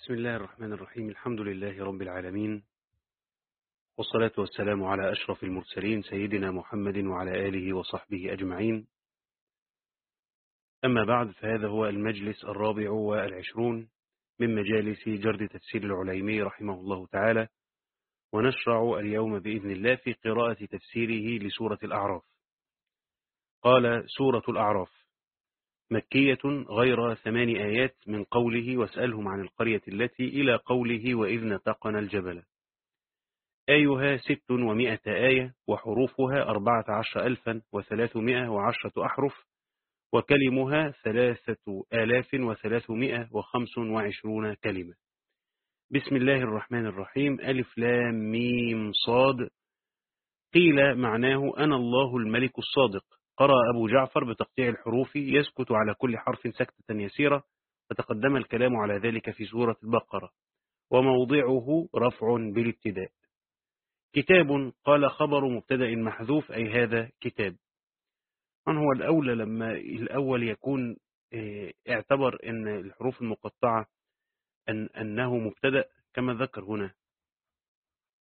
بسم الله الرحمن الرحيم. الحمد لله رب العالمين. والصلاة والسلام على أشرف المرسلين سيدنا محمد وعلى آله وصحبه أجمعين. أما بعد فهذا هو المجلس الرابع والعشرون من مجالس جرد تفسير العليمي رحمه الله تعالى. ونشرع اليوم بإذن الله في قراءة تفسيره لسورة الأعراف. قال سورة الأعراف مكية غير ثمان آيات من قوله واسألهم عن القرية التي إلى قوله وإذ نتقنا الجبل. آيها ست ومائة آية وحروفها أربعة عشر ألفا وثلاثمائة وعشرة أحرف وكلمها ثلاثة آلاف وثلاثمائة وخمس وعشرون كلمة. بسم الله الرحمن الرحيم. ألف لام ميم صاد. قيل معناه أنا الله الملك الصادق. قرأ أبو جعفر بتقطيع الحروف يسكت على كل حرف سكتة يسيرة فتقدم الكلام على ذلك في سورة البقرة. وموضعه رفع بالابتداء. كتاب قال خبر مبتدأ محذوف أي هذا كتاب. من هو الأولى لما الأول يكون اعتبر أن الحروف المقطعة أن أنه مبتدأ؟ كما ذكر هنا.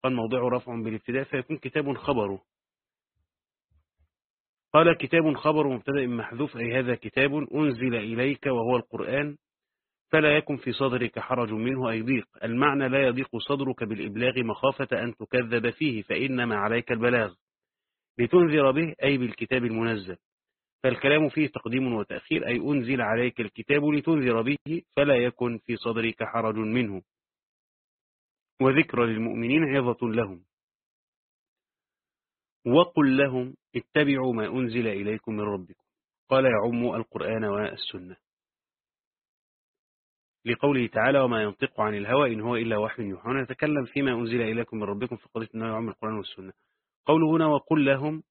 قال موضعه رفع بالابتداء فيكون كتاب خبره. قال كتاب خبر مبتدأ محذوف أي هذا كتاب أنزل إليك وهو القرآن فلا يكن في صدرك حرج منه أي ضيق. المعنى لا يضيق صدرك بالإبلاغ مخافة أن تكذب فيه فإنما عليك البلاغ. لتنذر به أي بالكتاب المنزل. فالكلام فيه تقديم وتأخير أي أنزل عليك الكتاب لتنذر به فلا يكن في صدرك حرج منه. وذكر للمؤمنين عظة لهم. وقل لهم اتبعوا ما أنزل إليكم من ربكم. قال يعم القرآن والسنة. لقوله تعالى وما ينطق عن الهوى إن هو إلا وحي يوحى. نتكلم فيما أنزل إليكم من ربكم في قضية أنه يعم القرآن والسنة. قوله هنا وقل لهم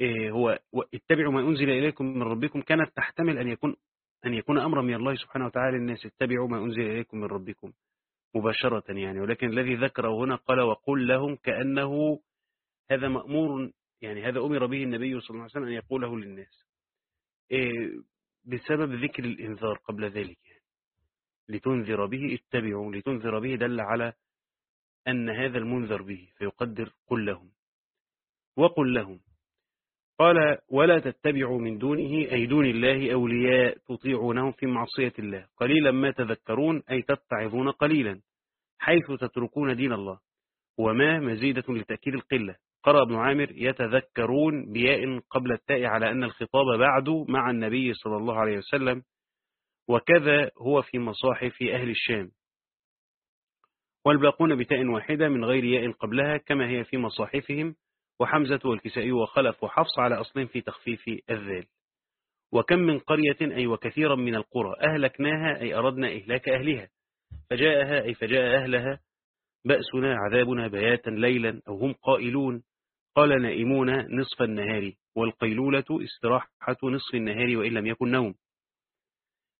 إيه هو اتبعوا ما أنزل إليكم من ربكم. كانت تحتمل أن يكون أن يكون أمرا من الله سبحانه وتعالى للناس اتبعوا ما أنزل إليكم من ربكم. مباشرة يعني. ولكن الذي ذكره هنا قال وقل لهم كأنه هذا مأمور يعني هذا أمر به النبي صلى الله عليه وسلم أن يقوله للناس. إيه بسبب ذكر الإنذار قبل ذلك يعني. لتنذر به اتبعوا لتنذر به دل على أن هذا المنذر به فيقدر قل لهم. وقل لهم. قال ولا تتبعوا من دونه أي دون الله أولياء تطيعونهم في معصية الله. قليلا ما تذكرون أي تتعظون قليلا حيث تتركون دين الله. وما مزيدة لتأكيد القلة. قرأ ابن عامر يتذكرون بياء قبل التاء على أن الخطاب بعد مع النبي صلى الله عليه وسلم وكذا هو في مصاحف أهل الشام. والباقون بتاء واحدة من غير ياء قبلها كما هي في مصاحفهم وحمزة والكسائي وخلف وحفص على أصل في تخفيف الذال. وكم من قرية أي وكثيرا من القرى أهلكناها أي أردنا إهلاك أهلها. فجاءها أي فجاء أهلها بأسنا عذابنا بياتا ليلا أو هم قائلون. قال نائمون نصف النهار والقيلولة استراحة نصف النهار وإن لم يكن نوم.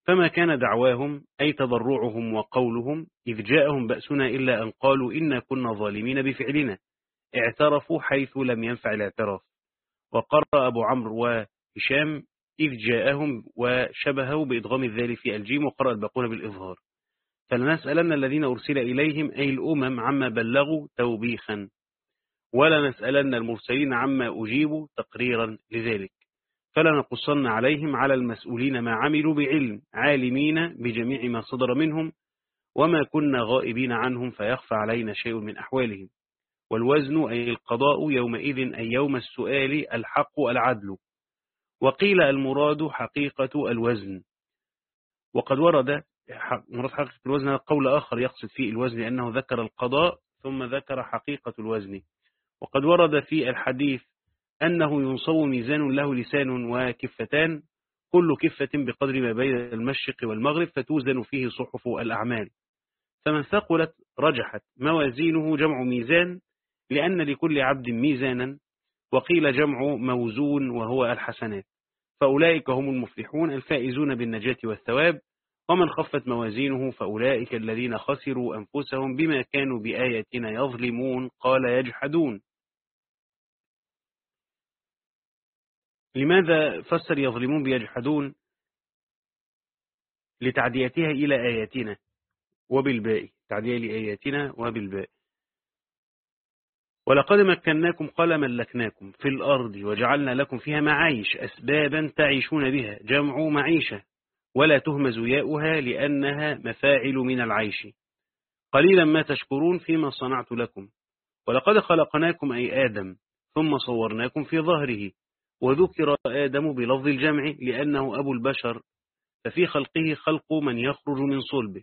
فما كان دعواهم أي تضرعهم وقولهم إذ جاءهم بأسنا إلا أن قالوا إنا كنا ظالمين بفعلنا. اعترفوا حيث لم ينفع الاعتراف. وقرأ أبو عمرو وهشام إذ جاءهم وشبهه بإدغام الذال في الجيم وقرأ الباقون بالإظهار. فلنسألن الذين أرسل إليهم أي الأمم عما بلغوا توبيخا. ولا نسألن المرسلين عما أجيبوا تقريرا لذلك. فلنقصن عليهم على المسؤولين ما عملوا بعلم عالمين بجميع ما صدر منهم وما كنا غائبين عنهم فيخفى علينا شيء من أحوالهم. والوزن أي القضاء يومئذ أي يوم السؤال الحق العدل. وقيل المراد حقيقة الوزن. وقد ورد مراد حقيقة الوزن قول آخر يقصد فيه الوزن لأنه ذكر القضاء ثم ذكر حقيقة الوزن. وقد ورد في الحديث أنه ينصب ميزان له لسان وكفتان كل كفة بقدر ما بين المشرق والمغرب فتوزن فيه صحف الأعمال. فمن ثقلت رجحت موازينه جمع ميزان لأن لكل عبد ميزانا وقيل جمع موزون وهو الحسنات. فأولئك هم المفلحون الفائزون بالنجاة والثواب ومن خفت موازينه فأولئك الذين خسروا أنفسهم بما كانوا بآياتنا يظلمون قال يجحدون. لماذا فسر يظلمون بيجحدون لتعديتها إلى آياتنا وبالباء؟ تعديل آياتنا وبالباء. ولقد مكناكم قال ملكناكم في الأرض وجعلنا لكم فيها معايش أسبابا تعيشون بها. جمع معيشة. ولا تهمز ياؤها لأنها مفاعل من العيش. قليلا ما تشكرون فيما صنعت لكم. ولقد خلقناكم أي آدم ثم صورناكم في ظهره. وذكر آدم بلفظ الجمع لأنه أبو البشر ففي خلقه خلق من يخرج من صلبه.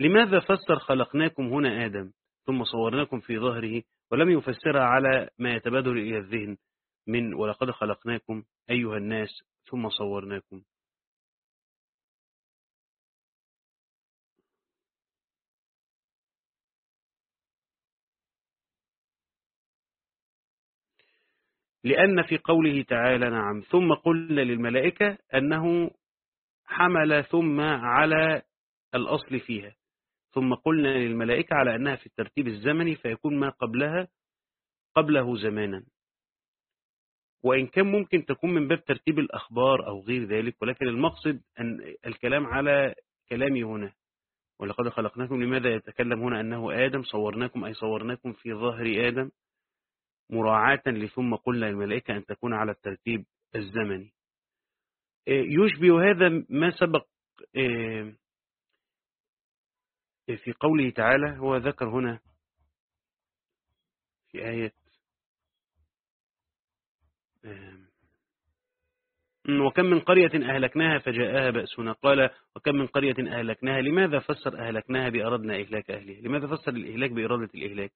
لماذا فسر خلقناكم هنا آدم؟ ثم صورناكم في ظهره ولم يفسرها على ما يتبادر إلى الذهن من ولقد خلقناكم أيها الناس ثم صورناكم. لأن في قوله تعالى نعم ثم قلنا للملائكة أنه حمل ثم على الأصل فيها. ثم قلنا للملائكة على أنها في الترتيب الزمني فيكون ما قبلها قبله زمانا. وإن كان ممكن تكون من باب ترتيب الأخبار أو غير ذلك ولكن المقصد أن الكلام على كلامي هنا. ولقد خلقناكم لماذا يتكلم هنا أنه آدم؟ صورناكم أي صورناكم في ظهر آدم. مراعاة لثم قلنا للملائكة أن تكون على الترتيب الزمني. يشبه هذا ما سبق في قوله تعالى هو ذكر هنا في آية وكم من قرية أهلكناها فجاءها بأسنا. قال وكم من قرية أهلكناها لماذا فسر أهلكناها بأردنا إهلاك أهلها؟ لماذا فسر الإهلاك بإرادة الإهلاك؟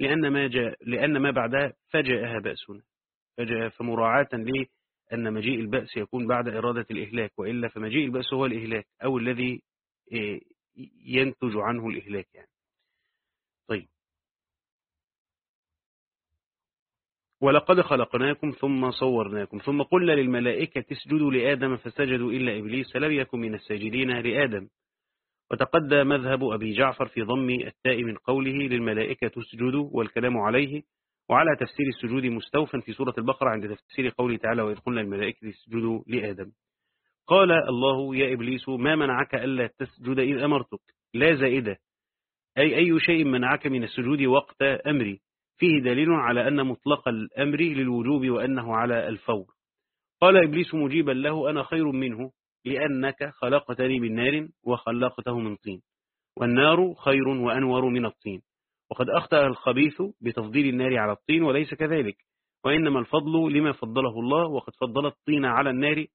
لأن ما, جاء لأن ما بعدها فجاءها بأسنا. فجاء فمراعاة ليه أن مجيء البأس يكون بعد إرادة الإهلاك وإلا فمجيء البأس هو الإهلاك أو الذي ينتج عنه الإهلاك يعني. طيب. ولقد خلقناكم ثم صورناكم ثم قلنا للملائكة اسجدوا لآدم فسجدوا إلا إبليس لم يكن من الساجدين لآدم. وتقدى مذهب أبي جعفر في ضم التاء من قوله للملائكة تسجدوا والكلام عليه وعلى تفسير السجود مستوفا في سورة البقرة عند تفسير قوله تعالى وإذ قلنا للملائكة اسجدوا لآدم. قال الله يا إبليس ما منعك ألا تسجد إذ أمرتك؟ لا زائدة. أي أي شيء منعك من السجود وقت أمري؟ فيه دليل على أن مطلق الأمر للوجوب وأنه على الفور. قال إبليس مجيبا له أنا خير منه. لأنك خلقتني من نار وخلقته من طين. والنار خير وأنور من الطين. وقد أخطأ الخبيث بتفضيل النار على الطين وليس كذلك. وإنما الفضل لما فضله الله وقد فضل الطين على النار.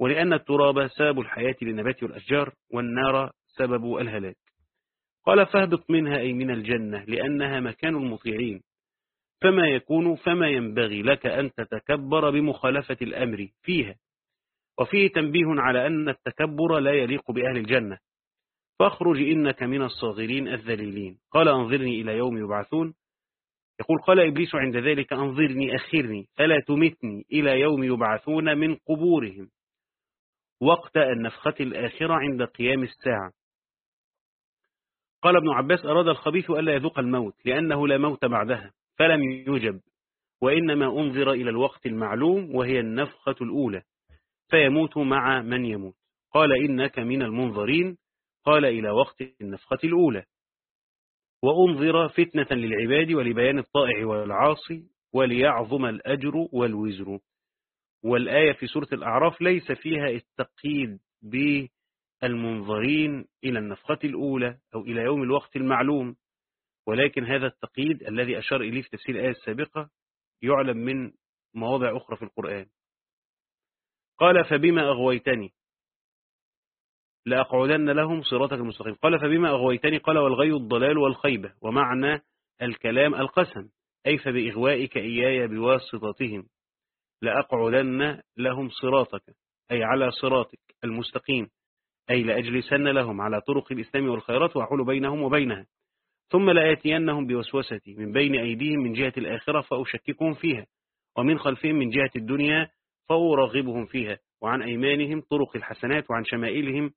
ولأن التراب سبب الحياة للنبات والأشجار والنار سبب الهلاك. قال فاهبط منها أي من الجنة لأنها مكان المطيعين. فما يكون فما ينبغي لك أن تتكبر بمخالفة الأمر فيها. وفيه تنبيه على أن التكبر لا يليق بأهل الجنة. فاخرج إنك من الصاغرين الذليلين. قال أنظرني إلى يوم يبعثون. يقول قال إبليس عند ذلك أنظرني أخرني. فلا تمتني إلى يوم يبعثون من قبورهم. وقت النفخة الآخرة عند قيام الساعة. قال ابن عباس أراد الخبيث ألا يذوق الموت لأنه لا موت بعدها فلم يجب وإنما أنظر إلى الوقت المعلوم وهي النفخة الأولى. فيموت مع من يموت. قال إنك من المنظرين. قال إلى وقت النفخة الأولى. وأنظر فتنة للعباد ولبيان الطائع والعاصي وليعظم الأجر والوزر. والآية في سورة الأعراف ليس فيها التقييد بالمنظرين إلى النفخة الأولى أو إلى يوم الوقت المعلوم. ولكن هذا التقييد الذي أشار إليه في تفسير الآية السابقة يعلم من مواضع أخرى في القرآن. قال فبما أغويتني؟ لأقعدن لهم صراطك المستقيم. قال فبما أغويتني؟ قال والغي الضلال والخيبة ومعنى الكلام القسم أي فبإغوائك إياي بواسطتهم. لأقعدن لهم صراطك أي على صراطك المستقيم أي لأجلسن لهم على طرق الإسلام والخيرات وأحول بينهم وبينها. ثم لآتينهم بوسوستي من بين أيديهم من جهة الآخرة فأشككهم فيها ومن خلفهم من جهة الدنيا فأرغبهم فيها وعن أيمانهم طرق الحسنات وعن شمائلهم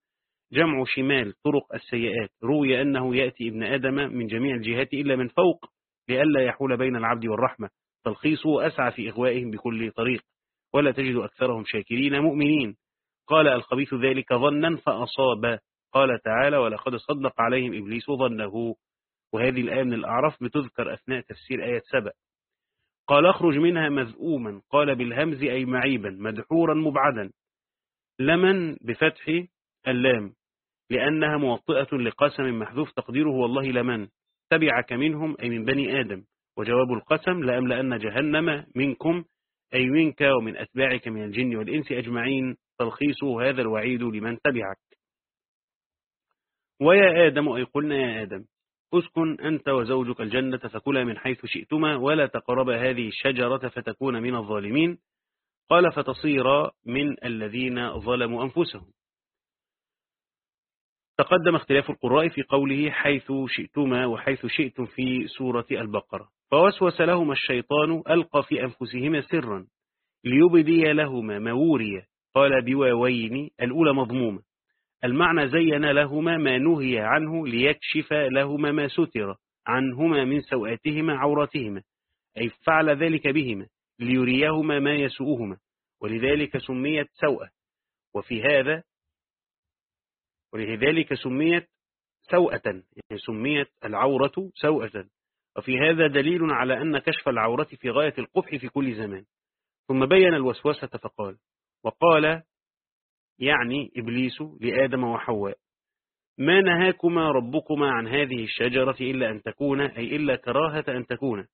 جمع شمال طرق السيئات. روي أنه يأتي ابن آدم من جميع الجهات إلا من فوق لئلا يحول بين العبد والرحمة. تلخيصه أسعى في إغوائهم بكل طريق. ولا تجد أكثرهم شاكرين مؤمنين. قال الخبيث ذلك ظنا فأصاب. قال تعالى ولقد صدق عليهم إبليس ظنه. وهذه الآية من الأعراف بتذكر أثناء تفسير آية سبأ قال اخرج منها مذؤوما قال بالهمز أي معيبا مدحورا مبعدا. لمن؟ بفتح اللام لأنها موطئة لقسم محذوف تقديره والله لمن؟ تبعك منهم أي من بني آدم. وجواب القسم لأملأن جهنم منكم أي منك ومن أتباعك من الجن والإنس أجمعين. تلخيصه هذا الوعيد لمن تبعك. ويا آدم أي قلنا يا آدم أسكن أنت وزوجك الجنة فكلا من حيث شئتما ولا تقربا هذه الشجرة فتكون من الظالمين. قال فتصير من الذين ظلموا أنفسهم. تقدم اختلاف القراء في قوله حيث شئتما وحيث شئتم في سورة البقرة. فوسوس لهما الشيطان ألقى في أنفسهما سرا ليبدي لهما موريا قال بواوين الأولى مضمومة. المعنى زين لهما ما نهي عنه ليكشف لهما ما ستر عنهما من سوآتهما عورتهما أي فعل ذلك بهما ليريهما ما يسوءهما ولذلك سميت سوءة وفي هذا ولذلك سميت سوءة يعني سميت العورة سوءة. وفي هذا دليل على أن كشف العورة في غاية القبح في كل زمان. ثم بين الوسوسة فقال وقال يعني إبليس لآدم وحواء. ما نهاكما ربكما عن هذه الشجرة إلا أن تكون أي إلا كراهة أن تكون.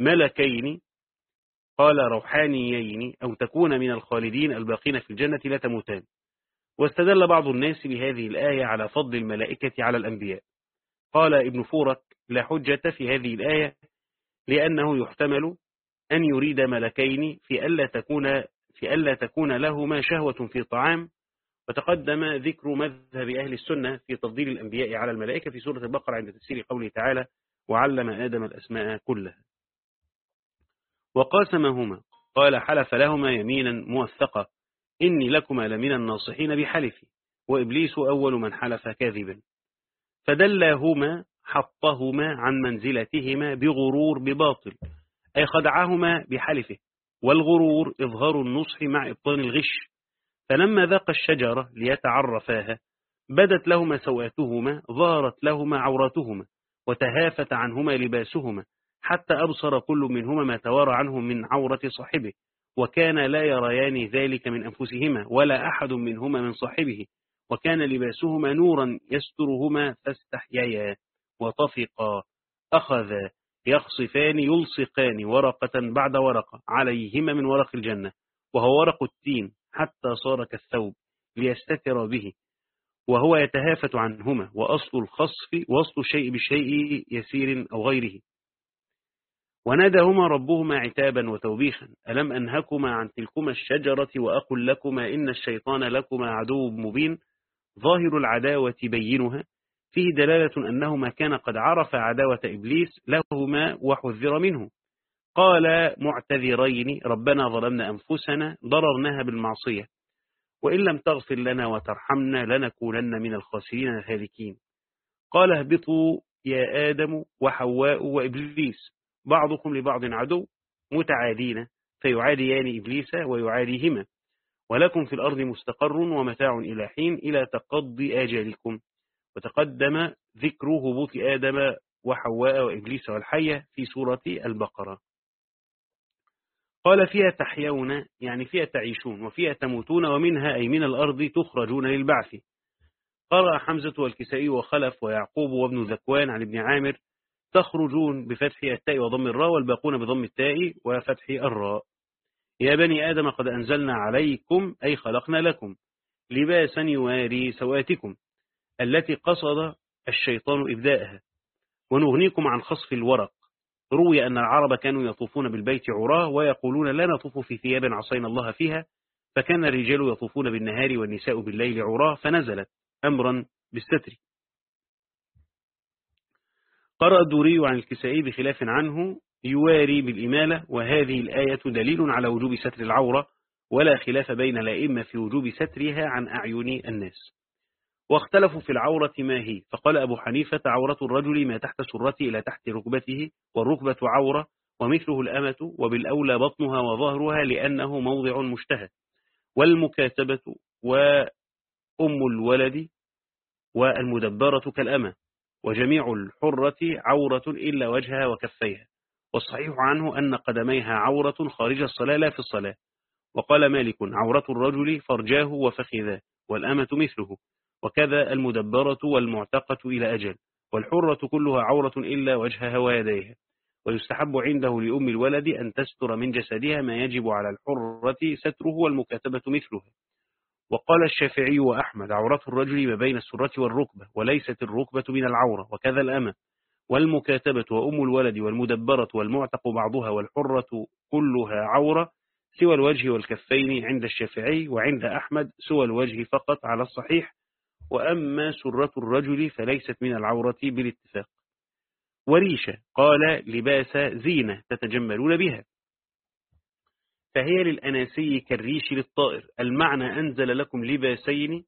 ملكين قال روحانيين أو تكون من الخالدين الباقين في الجنة لا تموتان. واستدل بعض الناس بهذه الآية على فضل الملائكة على الأنبياء. قال ابن فورك لا حجة في هذه الآية لأنه يحتمل أن يريد ملكين في ألا تكون في ألا تكون لهما شهوة في طعام وتقدم ذكر مذهب أهل السنة في تفضيل الأنبياء على الملائكة في سورة البقرة عند تفسير قوله تعالى وعلم آدم الأسماء كلها وقاسمهما قال حلف لهما يمينا موثقة إني لكما لمن الناصحين بحلفي وإبليس أول من حلف كاذبا فدلاهما حطهما عن منزلتهما بغرور بباطل أي خدعهما بحلفه والغرور إظهار النصح مع إبطان الغش. فلما ذاق الشجرة ليتعرفاها بدت لهما سواتهما ظهرت لهما عوراتهما وتهافت عنهما لباسهما حتى أبصر كل منهما ما توارى عنه من عورة صاحبه وكان لا يريان ذلك من أنفسهما ولا أحد منهما من صاحبه وكان لباسهما نورا يسترهما فاستحييا وطفقا أخذا يخصفان يلصقان ورقة بعد ورقة عليهما من ورق الجنة وهو ورق التين حتى صار كالثوب ليستتر به وهو يتهافت عنهما وأصل الخصف وأصل الشيء بالشيء يسير أو غيره. ونادهما ربهما عتابا وتوبيخا ألم أنهكما عن تلكما الشجرة وأقل لكما إن الشيطان لكما عدو مبين؟ ظاهر العداوة بينها فيه دلالة أنهما كان قد عرف عداوة إبليس لهما وحذر منه. قال معتذرين ربنا ظلمنا أنفسنا ضررناها بالمعصية. وإن لم تغفر لنا وترحمنا لنكونن من الخاسرين الهالكين. قال اهبطوا يا آدم وحواء وإبليس. بعضكم لبعض عدو متعادين فيعاديان إبليس ويعاديهما. ولكم في الأرض مستقر ومتاع إلى حين إلى تقضي آجالكم. وتقدم ذكر هبوط آدم وحواء وإبليس والحية في سورة البقرة. قال فيها تحيون يعني فيها تعيشون وفيها تموتون ومنها أي من الأرض تخرجون للبعث. قرأ حمزة والكسائي وخلف ويعقوب وابن ذكوان عن ابن عامر تخرجون بفتح التاء وضم الراء والباقون بضم التاء وفتح الراء. يا بني آدم قد أنزلنا عليكم أي خلقنا لكم لباسا يواري سواتكم التي قصد الشيطان إبداءها ونغنيكم عن خصف الورق. روي أن العرب كانوا يطوفون بالبيت عراه ويقولون لا نطوف في ثياب عصينا الله فيها فكان الرجال يطوفون بالنهار والنساء بالليل عراه فنزلت أمرا بالستر. قرأ الدوري عن الكسائي بخلاف عنه يواري بالإمالة وهذه الآية دليل على وجوب ستر العورة ولا خلاف بين الأئمة في وجوب سترها عن أعين الناس. واختلفوا في العورة ما هي. فقال أبو حنيفة عورة الرجل ما تحت سرته إلى تحت ركبته والركبة عورة ومثله الأمة وبالأولى بطنها وظهرها لأنه موضع مشتهى. والمكاتبة وأم الولد والمدبرة كالأمة وجميع الحرة عورة إلا وجهها وكفيها. والصحيح عنه أن قدميها عورة خارج الصلاة لا في الصلاة. وقال مالك عورة الرجل فرجاه وفخذاه والأمة مثله. وكذا المدبرة والمعتقة إلى أجل والحرة كلها عورة إلا وجهها ويديها. ويستحب عنده لأم الولد أن تستر من جسدها ما يجب على الحرة ستره والمكاتبة مثلها. وقال الشافعي وأحمد عورة الرجل ما بين السرة والركبة وليست الركبة من العورة وكذا الأمة. والمكاتبة وأم الولد والمدبرة والمعتق بعضها والحرة كلها عورة سوى الوجه والكفين عند الشافعي وعند أحمد سوى الوجه فقط على الصحيح وأما سرة الرجل فليست من العورة بالاتفاق. وريشة قال لباس زينة تتجملون بها. فهي للأناسي كالريش للطائر. المعنى أنزل لكم لباسين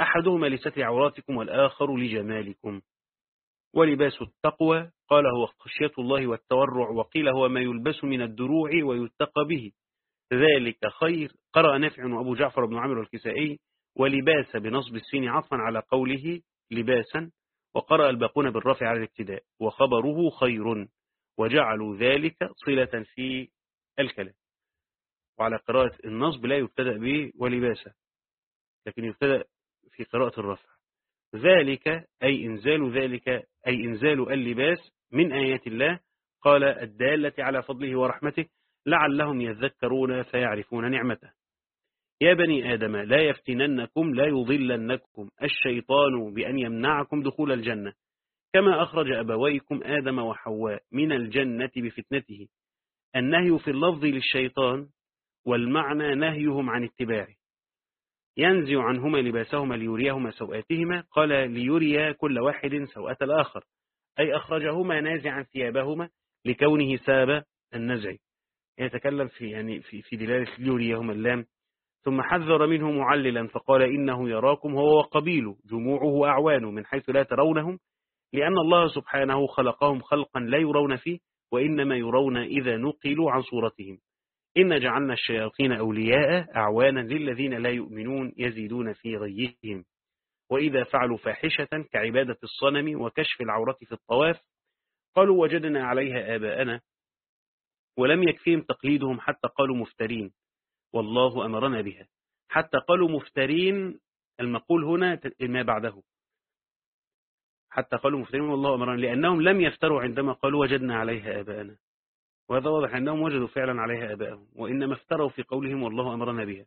أحدهما لستر عوراتكم والآخر لجمالكم. ولباس التقوى قال هو خشية الله والتورع وقيل هو ما يلبس من الدروع ويتقى به. ذلك خير. قرأ نافع وأبو جعفر بن عمرو الكسائي ولباس بنصب السين عطفا على قوله لباسا وقرأ الباقون بالرفع على الابتداء وخبره خير وجعلوا ذلك صلة في الكلام. وعلى قراءة النصب لا يبتدأ به ولباسا لكن يبتدأ في قراءة الرفع. ذلك أي إنزال ذلك أي إنزال اللباس من آيات الله قال الدالة على فضله ورحمته لعلهم يذكرون فيعرفون نعمته. يا بني آدم لا يفتننكم لا يضلنكم الشيطان بأن يمنعكم دخول الجنة. كما أخرج أبويكم آدم وحواء من الجنة بفتنته. النهي في اللفظ للشيطان والمعنى نهيهم عن اتباعه. ينزع عنهما لباسهما ليريهما سوآتهما. قال ليريا كل واحد سوءة الآخر. أي أخرجهما نازعا ثيابهما لكونه ساب النزع. يتكلم في يعني في في دلالة ليريهما اللام. ثم حذر منه معللا فقال إنه يراكم هو وقبيله جموعه أعوان من حيث لا ترونهم لأن الله سبحانه خلقهم خلقا لا يرون فيه وإنما يرون إذا نقلوا عن صورتهم. إن جعلنا الشياطين أولياء أعوانا للذين لا يؤمنون يزيدون في غيهم. وإذا فعلوا فاحشة كعبادة الصنم وكشف العورة في الطواف قالوا وجدنا عليها آباءنا ولم يكفيهم تقليدهم حتى قالوا مفترين. والله أمرنا بها. حتى قالوا مفترين المقول هنا ما بعده. حتى قالوا مفترين والله أمرنا لأنهم لم يفتروا عندما قالوا وجدنا عليها آباءنا. وهذا واضح أنهم وجدوا فعلا عليها آباءهم وإنما افتروا في قولهم والله أمرنا بها.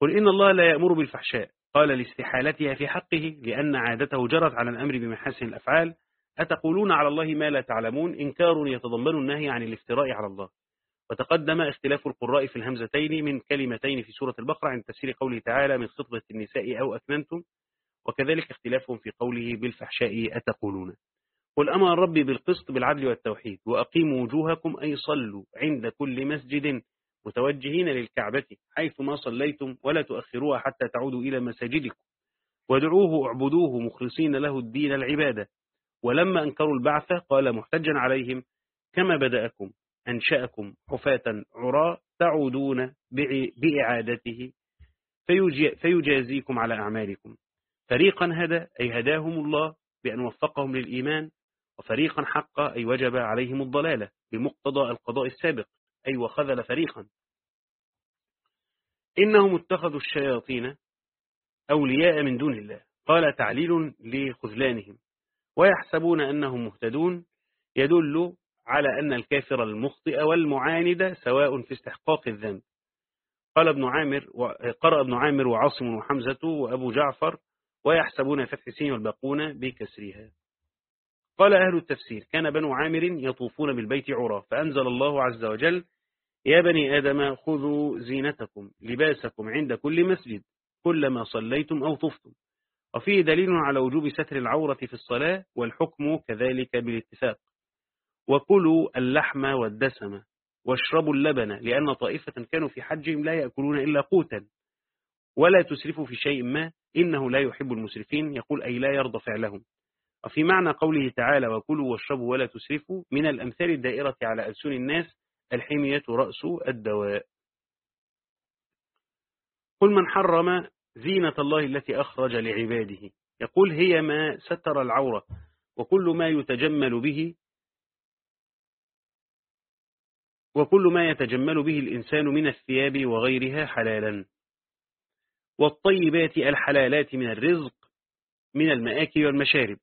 قل إن الله لا يأمر بالفحشاء. قال لاستحالتها في حقه لأن عادته جرت على الأمر بمحاسن الأفعال. أتقولون على الله ما لا تعلمون؟ إنكار يتضمن النهي عن الافتراء على الله. وتقدم اختلاف القراء في الهمزتين من كلمتين في سورة البقرة عند تفسير قوله تعالى من خطبة النساء أو أكننتم وكذلك اختلافهم في قوله بالفحشاء أتقولون. قل أمر ربي بالقسط بالعدل والتوحيد وأقيموا وجوهكم أي صلوا عند كل مسجد متوجهين للكعبة حيث ما صليتم ولا تؤخروها حتى تعودوا إلى مساجدكم. ودعوه اعبدوه مخلصين له الدين العبادة. ولما أنكروا البعث قال محتجا عليهم كما بدأكم. أنشأكم حفاة عراء تعودون بإعادته فيجازيكم على أعمالكم. فريقا هدى أي هداهم الله بأن وفقهم للإيمان وفريقا حقا أي وجب عليهم الضلالة بمقتضى القضاء السابق أي وخذل فريقا. إنهم اتخذوا الشياطين أولياء من دون الله. قال تعليل لخذلانهم. ويحسبون أنهم مهتدون. يدل على أن الكافر المخطئ والمعاند سواء في استحقاق الذنب. قال ابن عامر قرأ ابن عامر وعاصم وحمزة وأبو جعفر ويحسبون فتح سين والباقون بكسرها. قال أهل التفسير كان بنو عامر يطوفون بالبيت عرى فأنزل الله عز وجل يا بني آدم خذوا زينتكم لباسكم عند كل مسجد كلما صليتم أو طفتم. وفيه دليل على وجوب ستر العورة في الصلاة والحكم كذلك بالاتفاق. وكلوا اللحم والدسم واشربوا اللبن لأن طائفة كانوا في حجهم لا يأكلون إلا قوتا. ولا تسرفوا في شيء ما إنه لا يحب المسرفين يقول أي لا يرضى فعلهم. وفي معنى قوله تعالى وكلوا واشربوا ولا تسرفوا من الأمثال الدائرة على ألسن الناس الحمية رأس الدواء. قل من حرم زينة الله التي أخرج لعباده. يقول هي ما ستر العورة وكل ما يتجمل به وكل ما يتجمل به الإنسان من الثياب وغيرها حلالا. والطيبات الحلالات من الرزق من المآكل والمشارب.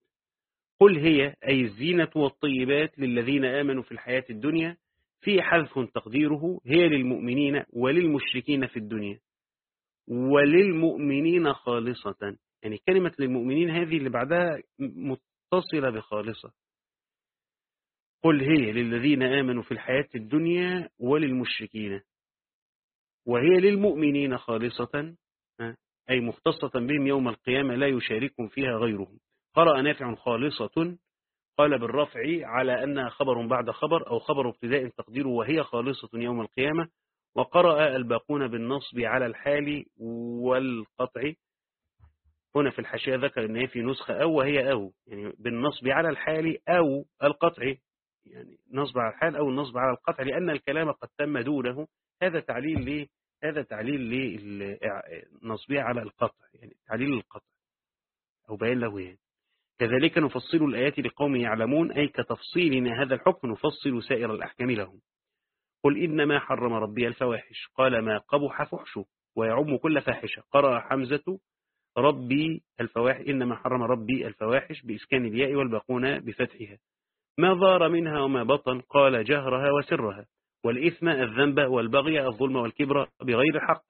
قل هي أي الزينة والطيبات للذين آمنوا في الحياة الدنيا في حذف تقديره هي للمؤمنين وللمشركين في الدنيا. وللمؤمنين خالصة. يعني كلمة للمؤمنين هذه اللي بعدها متصلة بخالصة. قل هي للذين آمنوا في الحياة الدنيا وللمشركين. وهي للمؤمنين خالصة أي مختصة بهم يوم القيامة لا يشاركهم فيها غيرهم. قرأ نافع خالصة قال بالرفع على أنها خبر بعد خبر أو خبر ابتداء تقديره وهي خالصة يوم القيامة. وقرأ الباقون بالنصب على الحال والقطع. هنا في الحاشية ذكر أن هي في نسخة أو وهي أو يعني بالنصب على الحال أو القطع. يعني نصب على الحال أو النصب على القطع لأن الكلام قد تم دونه. هذا تعليل ليه هذا تعليل للنصبية على القطع يعني تعليل القطع أو بيان له يعني. كذلك نفصل الآيات لقوم يعلمون أي كتفصيلنا هذا الحكم نفصل سائر الأحكام لهم. قل إنما حرم ربي الفواحش قال ما قبح فحشه ويعم كل فاحشة. قرأ حمزة ربي الفواحش إنما حرم ربي الفواحش بإسكان الياء والباقون بفتحها. ما ظار منها وما بطن قال جهرها وسرها والإثم الذنب والبغي الظلم والكبر بغير حق.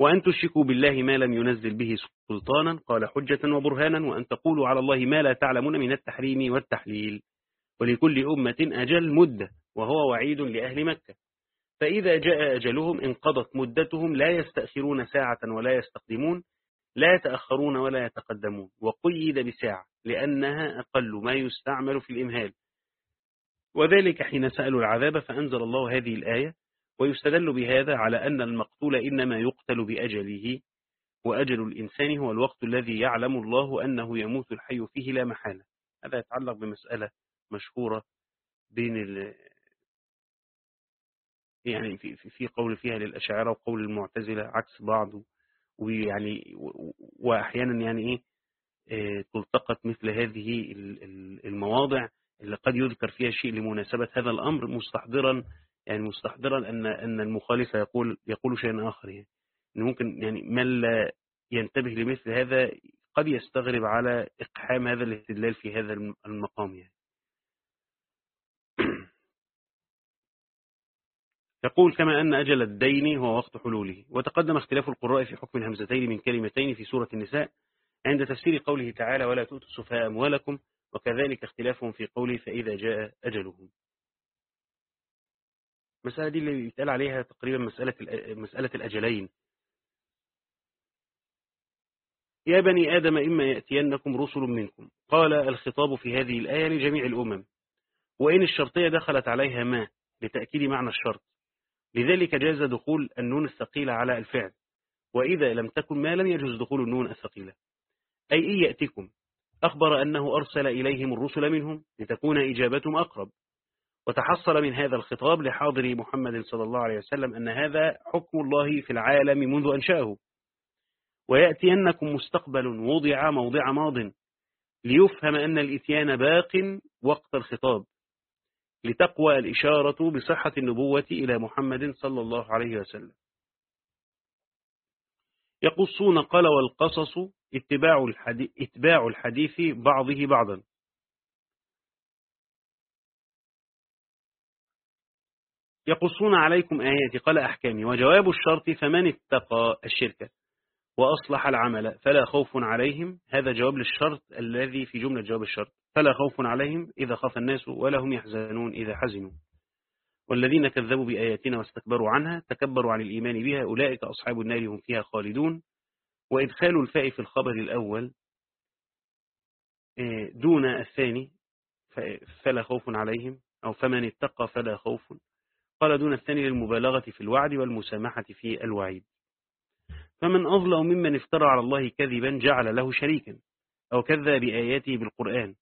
وأن تشركوا بالله ما لم ينزل به سلطانا قال حجة وبرهانا وأن تقولوا على الله ما لا تعلمون من التحريم والتحليل. ولكل أمة أجل مدة وهو وعيد لأهل مكة. فإذا جاء أجلهم انقضت مدتهم لا يستأخرون ساعة ولا يستقدمون لا يتأخرون ولا يتقدمون وقيد بساعة لأنها أقل ما يستعمل في الإمهال. وذلك حين سألوا العذاب فأنزل الله هذه الآية ويستدل بهذا على أن المقتول إنما يقتل بأجله وأجل الإنسان هو الوقت الذي يعلم الله أنه يموت الحي فيه لا محالة. هذا يتعلق بمسألة مشهورة بين ال... يعني في, في قول فيها للأشاعرة وقول المعتزلة عكس بعض. ويعني وأحيانا يعني إيه آه، تلتقط مثل هذه المواضع اللي قد يذكر فيها شيء لمناسبة هذا الأمر مستحضرا يعني مستحضرا أن أن المخالف يقول يقول شيئا آخر يعني. ممكن يعني من لا ينتبه لمثل هذا قد يستغرب على إقحام هذا الاستدلال في هذا المقام يعني. يقول كما أن أجل الدين هو وقت حلوله وتقدم اختلاف القراء في حكم الهمزتين من كلمتين في سورة النساء عند تفسير قوله تعالى ولا تؤتوا السفهاء أموالكم وكذلك اختلافهم في قوله فإذا جاء أجلهم المسألة دي اللي يتقال عليها تقريبا مسألة مسألة الأجلين. يا بني آدم إما يأتينكم رسل منكم قال الخطاب في هذه الآية لجميع الأمم وإن الشرطية دخلت عليها ما؟ لتأكيد معنى الشرط لذلك جاز دخول النون الثقيلة على الفعل. وإذا لم تكن ما لم يجوز دخول النون الثقيلة. أي إن يأتكم أخبر أنه أرسل إليهم الرسل منهم لتكون إجابتهم أقرب. وتحصل من هذا الخطاب لحاضر محمد صلى الله عليه وسلم أن هذا حكم الله في العالم منذ أنشأه. ويأتي أنكم مستقبل وضع موضع ماض ليفهم أن الإتيان باق وقت الخطاب. لتقوى الإشارة بصحة النبوة إلى محمد صلى الله عليه وسلم. يقصون قال والقصص اتباع الحديث, اتباع الحديث بعضه بعضا. يقصون عليكم آياتي قال أحكامي وجواب الشرط فمن اتقى الشركة وأصلح العمل فلا خوف عليهم. هذا جواب للشرط الذي في جملة جواب الشرط. فلا خوف عليهم إذا خاف الناس ولا هم يحزنون إذا حزنوا. والذين كذبوا بآياتنا واستكبروا عنها تكبروا عن الإيمان بها أولئك أصحاب النار هم فيها خالدون. وإدخال الفاء في الخبر الأول آه، دون الثاني فلا خوف عليهم أو فمن اتقى فلا خوف. قال دون الثاني للمبالغة في الوعد والمسامحة في الوعيد. فمن أظلم ممن افترى على الله كذبا جعل له شريكا أو كذب بآياته بالقرآن.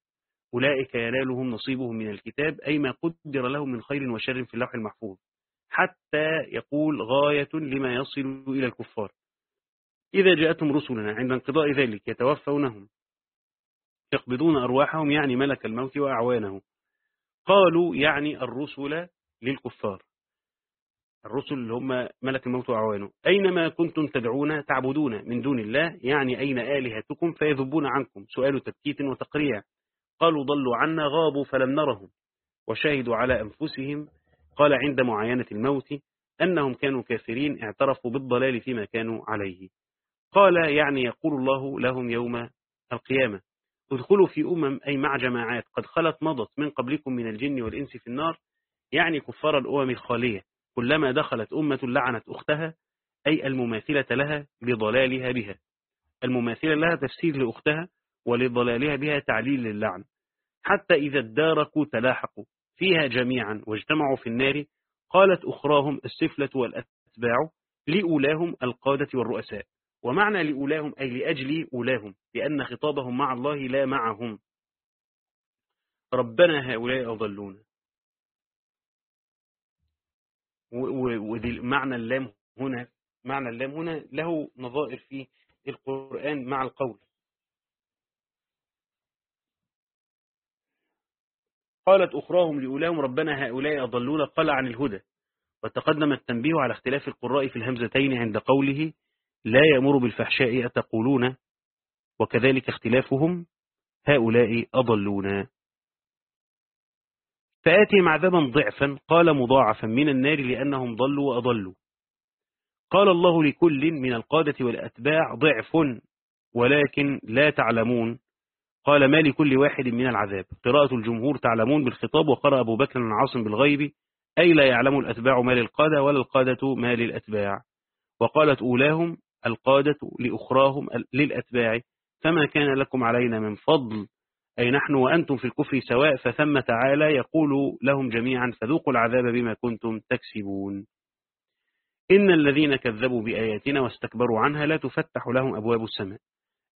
أولئك ينالهم نصيبهم من الكتاب أي ما قدر لهم من خير وشر في اللوح المحفوظ حتى يقول غاية لما يصل إلى الكفار. إذا جاءتهم رسلنا عند انقضاء ذلك يتوفونهم يقبضون أرواحهم يعني ملك الموت وأعوانه. قالوا يعني الرسل للكفار. الرسل اللي هم ملك الموت وأعوانه. أينما كنتم تدعون تعبدون من دون الله يعني أين آلهتكم؟ فيذبون عنكم. سؤال تبكيت وتقريع. قالوا ضلوا عنا غابوا فلم نرهم. وشهدوا على أنفسهم قال عند معاينة الموت أنهم كانوا كافرين اعترفوا بالضلال فيما كانوا عليه. قال يعني يقول الله لهم يوم القيامة ادخلوا في أمم أي مع جماعات قد خلت مضت من قبلكم من الجن والإنس في النار يعني كفار الأمم الخالية. كلما دخلت أمة لعنت أختها أي المماثلة لها لضلالها بها. المماثلة لها تفسير لأختها ولضلالها بها تعليل للعن حتى إذا اداركوا تلاحقوا فيها جميعا واجتمعوا في النار قالت أخراهم السفلة والأتباع لأولاهم القادة والرؤساء. ومعنى لأولاهم أي لأجل أولاهم لأن خطابهم مع الله لا معهم. ربنا هؤلاء أضلون ومعنى اللام هنا معنى اللام هنا له نظائر في القرآن مع القول. قالت أخراهم لأولاهم ربنا هؤلاء أضلون قال عن الهدى. وتقدم التنبيه على اختلاف القراء في الهمزتين عند قوله لا يأمر بالفحشاء أتقولون وكذلك اختلافهم هؤلاء أضلون فآتهم عذابا ضعفا قال مضاعفا من النار لأنهم ضلوا وأضلوا. قال الله لكل من القادة والأتباع ضعف ولكن لا تعلمون قال ما لكل واحد من العذاب. قراءة الجمهور تعلمون بالخطاب وقرأ أبو بكر عاصم بالغيب أي لا يعلم الأتباع ما للقادة ولا القادة ما للأتباع. وقالت أولاهم القادة لأخراهم للأتباع. فما كان لكم علينا من فضل. أي نحن وأنتم في الكفر سواء فثم تعالى يقول لهم جميعا فذوقوا العذاب بما كنتم تكسبون. إن الذين كذبوا بآياتنا واستكبروا عنها لا تفتح لهم أبواب السماء.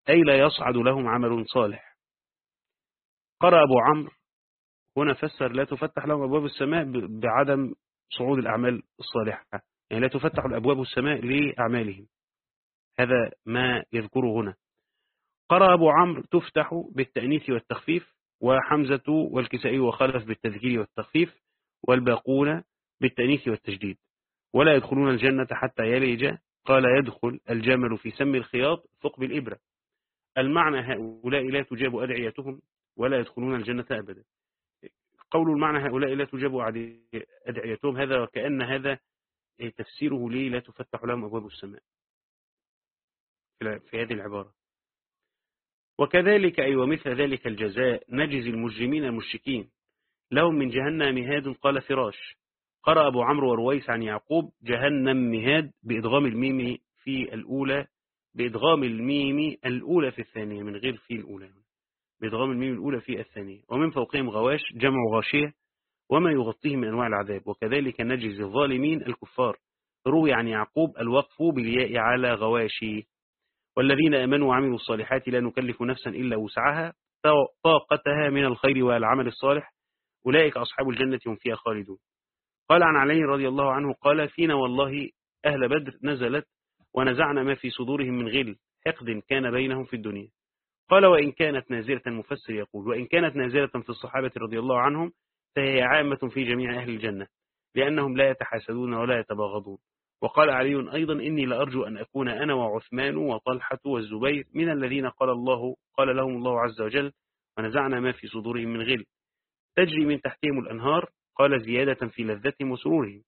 أي لا يصعد لهم عمل صالح. قرأ أبو عمرو. هنا فسر لا تفتح لهم أبواب السماء بعدم صعود الأعمال الصالحة. يعني لا تفتح الأبواب السماء لأعمالهم. هذا ما يذكره هنا. قرأ أبو عمرو تفتح بالتأنيث والتخفيف وحمزة والكسائي وخلف بالتذكير والتخفيف والباقون بالتأنيث والتجديد. ولا يدخلون الجنة حتى يلج. قال يدخل الجمل في سم الخياط ثقب الإبرة. المعنى هؤلاء لا تجاب أدعيتهم. ولا يدخلون الجنة أبدا. قول المعنى هؤلاء لا تجاب أدعيتهم. هذا وكأن هذا تفسيره لي لا تفتح لهم أبواب السماء. في هذه العبارة. وكذلك أي ومثل ذلك الجزاء نجزي المجرمين المشركين. لهم من جهنم مهاد قال فراش. قرأ أبو عمرو ورويس عن يعقوب جهنم مهاد بإدغام الميم في الأولى بإدغام الميم الأولى في الثانية من غير في الأولى. بإدغام الميم الأولى في الثانية. ومن فوقهم غواش جمع غاشية وما يغطيه من أنواع العذاب. وكذلك نجزي الظالمين الكفار. روي عن يعقوب الوقف بالياء على غواشي والذين أمنوا وعملوا الصالحات لا نكلف نفسا إلا وسعها. طاقتها من الخير والعمل الصالح. أولئك أصحاب الجنة هم فيها خالدون. قال عن علي رضي الله عنه قال فينا والله أهل بدر نزلت ونزعنا ما في صدورهم من غل. حقد كان بينهم في الدنيا. قال وإن كانت نازلة مفسر يقول وإن كانت نازلة في الصحابة رضي الله عنهم فهي عامة في جميع أهل الجنة لأنهم لا يتحاسدون ولا يتباغضون. وقال علي أيضا إني لأرجو أن أكون أنا وعثمان وطلحة والزبير من الذين قال الله قال لهم الله عز وجل ونزعنا ما في صدورهم من غل تجري من تحتهم الأنهار قال زيادة في لذتهم وسرورهم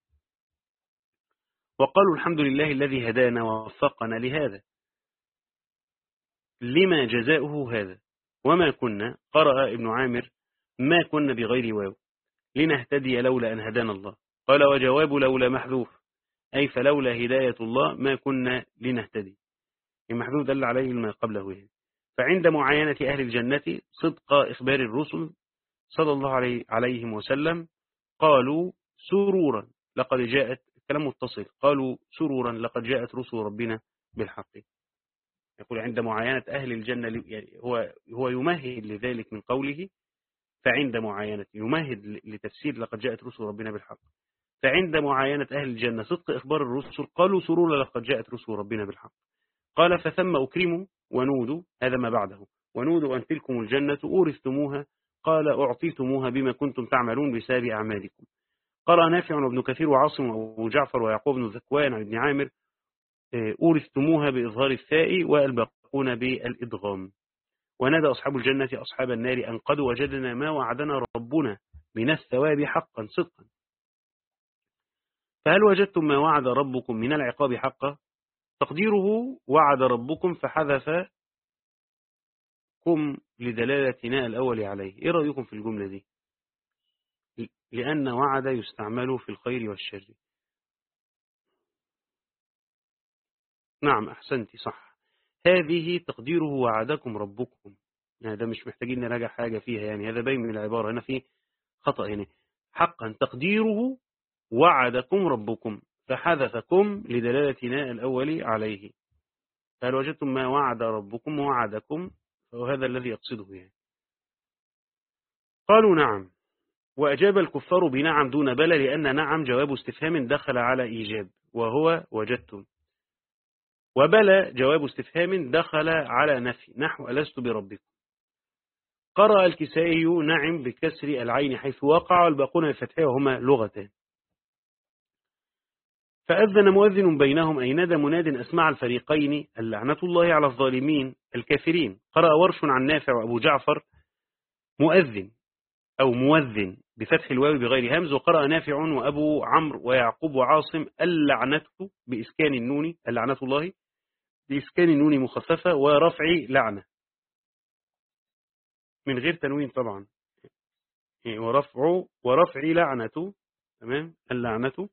وقالوا الحمد لله الذي هدانا ووفقنا لهذا. لما جزاؤه هذا؟ وما كنا قرأ ابن عامر ما كنا بغير واو. لنهتدي لولا أن هدانا الله. قال وجواب لولا محذوف. أي فلولا هداية الله ما كنا لنهتدي. المحذوف دل عليه ما قبله يعني. فعند معاينة أهل الجنة صدق إخبار الرسل صلى الله عليه عليهم وسلم قالوا سرورا. لقد جاءت كلام متصل قالوا سرورا لقد جاءت رسل ربنا بالحق. يقول عند معاينة أهل الجنة يعني هو هو يمهد لذلك من قوله فعند معاينة يمهد لتفسير لقد جاءت رسل ربنا بالحق. فعند معاينة أهل الجنة صدق إخبار الرسل قالوا سرورا لقد جاءت رسل ربنا بالحق. قال فثم أكرموا ونودوا هذا ما بعده. ونودوا أن تلكم الجنة أورثتموها قال أعطيتموها بما كنتم تعملون بسبب أعمالكم. قرأ نافع وابن كثير وعاصم وأبو جعفر ويعقوب بن ذكوان عن ابن عامر أورثتموها بإظهار الثاء والباقون بالإدغام. ونادى أصحاب الجنة أصحاب النار أن قد وجدنا ما وعدنا ربنا من الثواب حقا صدقا. فهل وجدتم ما وعد ربكم من العقاب حقا؟ تقديره وعد ربكم فحذف لدلالة ناء الأول عليه. إيه رأيكم في الجملة دي؟ لأن وعد يستعمل في الخير والشر. نعم أحسنتي صح. هذه تقديره وعدكم ربكم. ده مش محتاجين نراجع حاجة فيها يعني هذا باين من العبارة هنا في خطأ هنا. حقا تقديره وعدكم ربكم فحذفكم لدلالة ناء الأول عليه. فهل وجدتم ما وعد ربكم وعدكم وهذا الذي يقصده يعني. قالوا نعم. وأجاب الكفار بنعم دون بلى لأن نعم جواب استفهام دخل على إيجاب وهو وجدتم. وبلى جواب استفهام دخل على نفي. نحو ألست بربكم. قرأ الكسائي نعم بكسر العين حيث وقع والباقون بفتحه وهما لغتان. فأذن مؤذن بينهم أي نادى مناد أسمع الفريقين اللعنة الله على الظالمين الكافرين. قرأ ورش عن نافع وأبو جعفر مؤذن أو موذن بفتح الواو بغير همز وقرأ نافع وأبو عمرو ويعقوب وعاصم اللعنة بإسكان النون اللعنة الله بإسكان النون مخففة ورفع لعنة. من غير تنوين طبعا. ورفع ورفع لعنة تمام؟ اللعنة.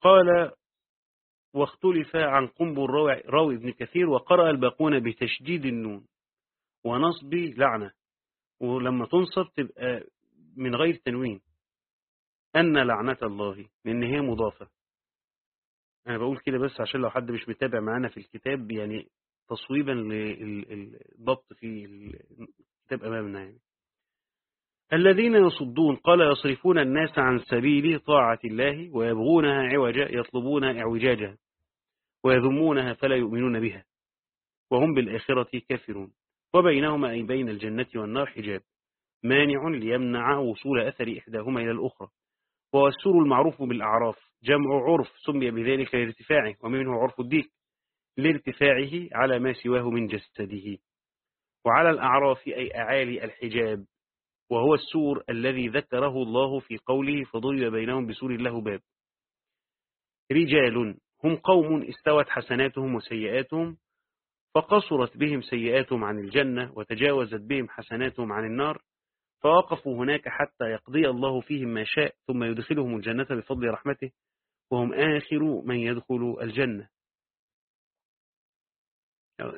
قال واختلف عن قنب راوي ابن كثير وقرأ الباقون بتشديد النون ونصب لعنة. ولما تنصب تبقى من غير تنوين. أن لعنة الله لأن هي مضافة. أنا بقول كده بس عشان لو حد مش متابع معانا في الكتاب يعني تصويبا للضبط في الكتاب أمامنا يعني. الذين يصدون قال يصرفون الناس عن سبيل طاعة الله ويبغونها عوجا يطلبون اعوجاجها ويذمونها فلا يؤمنون بها وهم بالآخرة كافرون. وبينهما أي بين الجنة والنار حجاب. مانع ليمنع وصول أثر إحداهما إلى الأخرى. وهو السور المعروف بالأعراف. جمع عرف سمي بذلك لارتفاعه ومنه عرف الديك لارتفاعه على ما سواه من جسده. وعلى الأعراف أي أعالي الحجاب وهو السور الذي ذكره الله في قوله فضرب بينهم بسور له باب رجال هم قوم استوت حسناتهم وسيئاتهم فقصرت بهم سيئاتهم عن الجنة وتجاوزت بهم حسناتهم عن النار فوقفوا هناك حتى يقضي الله فيهم ما شاء ثم يدخلهم الجنة بفضل رحمته وهم آخر من يدخل الجنة.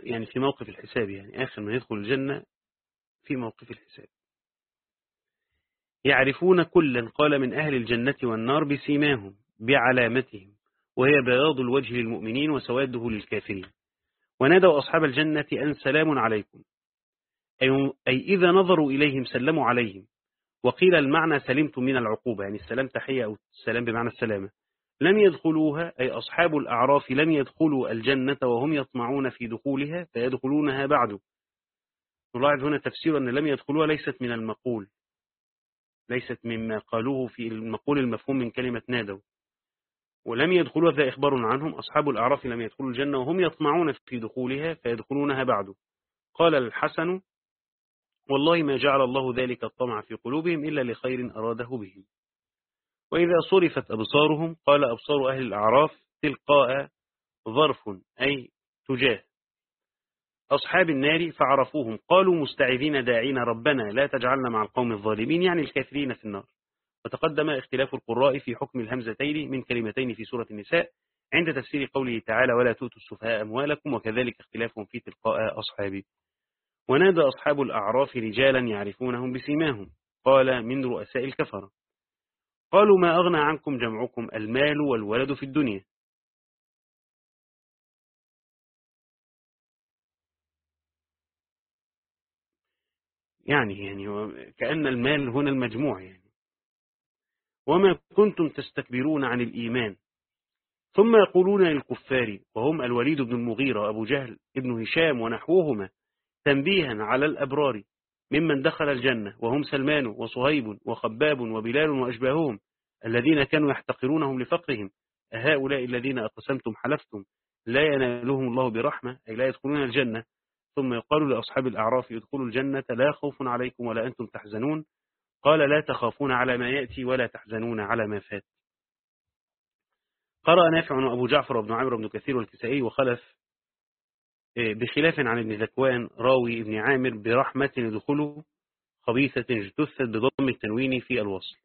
يعني في موقف الحساب يعني آخر من يدخل الجنة في موقف الحساب. يعرفون كلا قال من أهل الجنة والنار بسيماهم بعلامتهم وهي بياض الوجه للمؤمنين وسواده للكافرين. ونادوا أصحاب الجنة أن سلام عليكم. أي إذا نظروا إليهم سلموا عليهم. وقيل المعنى سلمتم من العقوبة يعني السلام تحية أو السلام بمعنى السلامة. لم يدخلوها أي أصحاب الأعراف لم يدخلوا الجنة وهم يطمعون في دخولها فيدخلونها بعد نلاحظ هنا تفسير أن لم يدخلوها ليست من المقول. ليست مما قالوه في المقول المفهوم من كلمة نادوا. ولم يدخلوا ذا إخبار عنهم. أصحاب الأعراف لم يدخلوا الجنة وهم يطمعون في دخولها فيدخلونها بعد قال الحسن والله ما جعل الله ذلك الطمع في قلوبهم إلا لخير أراده بهم وإذا صرفت أبصارهم قال أبصار أهل الأعراف تلقاء ظرف أي تجاه. أصحاب النار فعرفوهم قالوا مستعذين داعين ربنا لا تجعلنا مع القوم الظالمين يعني الكافرين في النار. وتقدم اختلاف القراء في حكم الهمزتين من كلمتين في سورة النساء عند تفسير قوله تعالى ولا تؤتوا السفهاء أموالكم وكذلك اختلاف في تلقاء أصحابه ونادى أصحاب الأعراف رجالا يعرفونهم بسيماهم قال من رؤساء الكفرة. قالوا ما أغنى عنكم جمعكم المال والولد في الدنيا. يعني يعني كأن المال هنا المجموع يعني. وما كنتم تستكبرون عن الإيمان. ثم يقولون للكفار وهم الوليد بن المغيرة أبو جهل ابن هشام ونحوهما تنبيها على الأبرار. ممن دخل الجنة وهم سلمان وصهيب وخباب وبلال وأشباههم الذين كانوا يحتقرونهم لفقرهم. أهؤلاء الذين أقسمتم حلفتم لا ينالهم الله برحمة أي لا يدخلون الجنة. ثم يقال لأصحاب الأعراف يدخلوا الجنة لا خوف عليكم ولا أنتم تحزنون. قال لا تخافون على ما يأتي ولا تحزنون على ما فات. قرأ نافع وأبو جعفر وابن عمرو بن كثير والكسائي وخلف بخلاف عن ابن ذكوان راوي ابن عامر برحمة يدخله خبيثة اجتثت بضم التنوين في الوصل.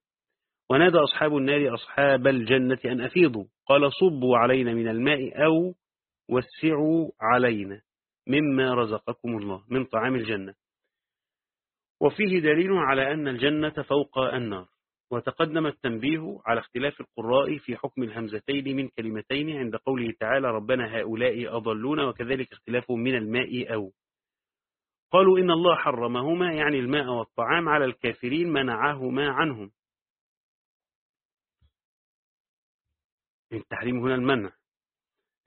ونادى أصحاب النار أصحاب الجنة أن أفيضوا. قال صبوا علينا من الماء أو وسعوا علينا مما رزقكم الله من طعام الجنة. وفيه دليل على أن الجنة فوق النار. وتقدم التنبيه على اختلاف القراء في حكم الهمزتين من كلمتين عند قوله تعالى ربنا هؤلاء أضلون وكذلك اختلاف من الماء أو. قالوا إن الله حرمهما يعني الماء والطعام على الكافرين منعهما عنهم. التحريم هنا المنع.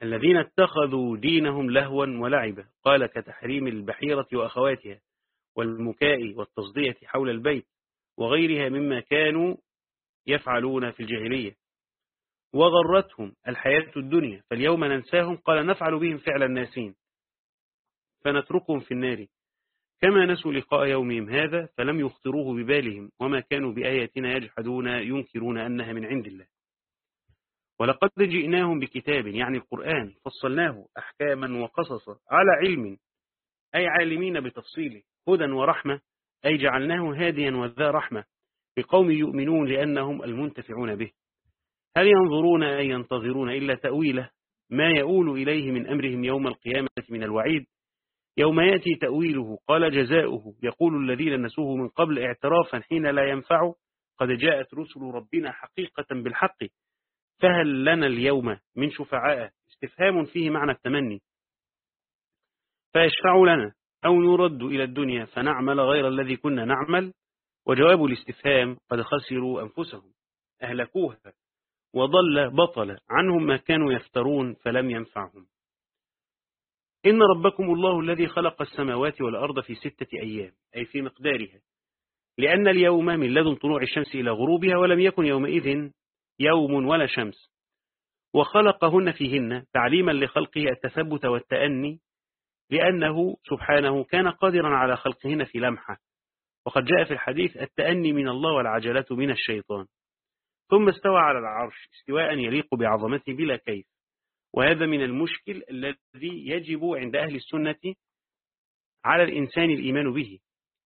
الذين اتخذوا دينهم لهوا ولعبا. قال كتحريم البحيرة وأخواتها والمكاء والتصدية حول البيت. وغيرها مما كانوا يفعلون في الجاهلية. وغرتهم الحياة الدنيا فاليوم ننساهم قال نفعل بهم فعل الناسين. فنتركهم في النار. كما نسوا لقاء يومهم هذا فلم يخطروه ببالهم وما كانوا بآياتنا يجحدون ينكرون أنها من عند الله. ولقد جئناهم بكتاب يعني القرآن فصلناه أحكاما وقصصا على علم أي عالمين بتفصيله هدى ورحمة أي جعلناه هاديا وذا رحمة بقوم يؤمنون لأنهم المنتفعون به. هل ينظرون أن ينتظرون إلا تأويله؟ ما يؤول إليه من أمرهم يوم القيامة من الوعيد؟ يوم يأتي تأويله قال جزاؤه يقول الذين نسوه من قبل اعترافا حين لا ينفع قد جاءت رسل ربنا حقيقة بالحق فهل لنا اليوم من شفعاء؟ استفهام فيه معنى التمني. فيشفع لنا. أو نرد إلى الدنيا فنعمل غير الذي كنا نعمل؟ وجواب الاستفهام قد خسروا أنفسهم أهلكوها وضل بطل عنهم ما كانوا يفترون فلم ينفعهم. إن ربكم الله الذي خلق السماوات والأرض في ستة أيام أي في مقدارها لأن اليوم من لدن طلوع الشمس إلى غروبها ولم يكن يومئذ يوم ولا شمس وخلقهن فيهن تعليما لخلقه التثبت والتأني لأنه سبحانه كان قادرا على خلقهن في لمحة. وقد جاء في الحديث التأني من الله والعجلة من الشيطان. ثم استوى على العرش استواء يليق بعظمته بلا كيف. وهذا من المشكل الذي يجب عند أهل السنة على الإنسان الإيمان به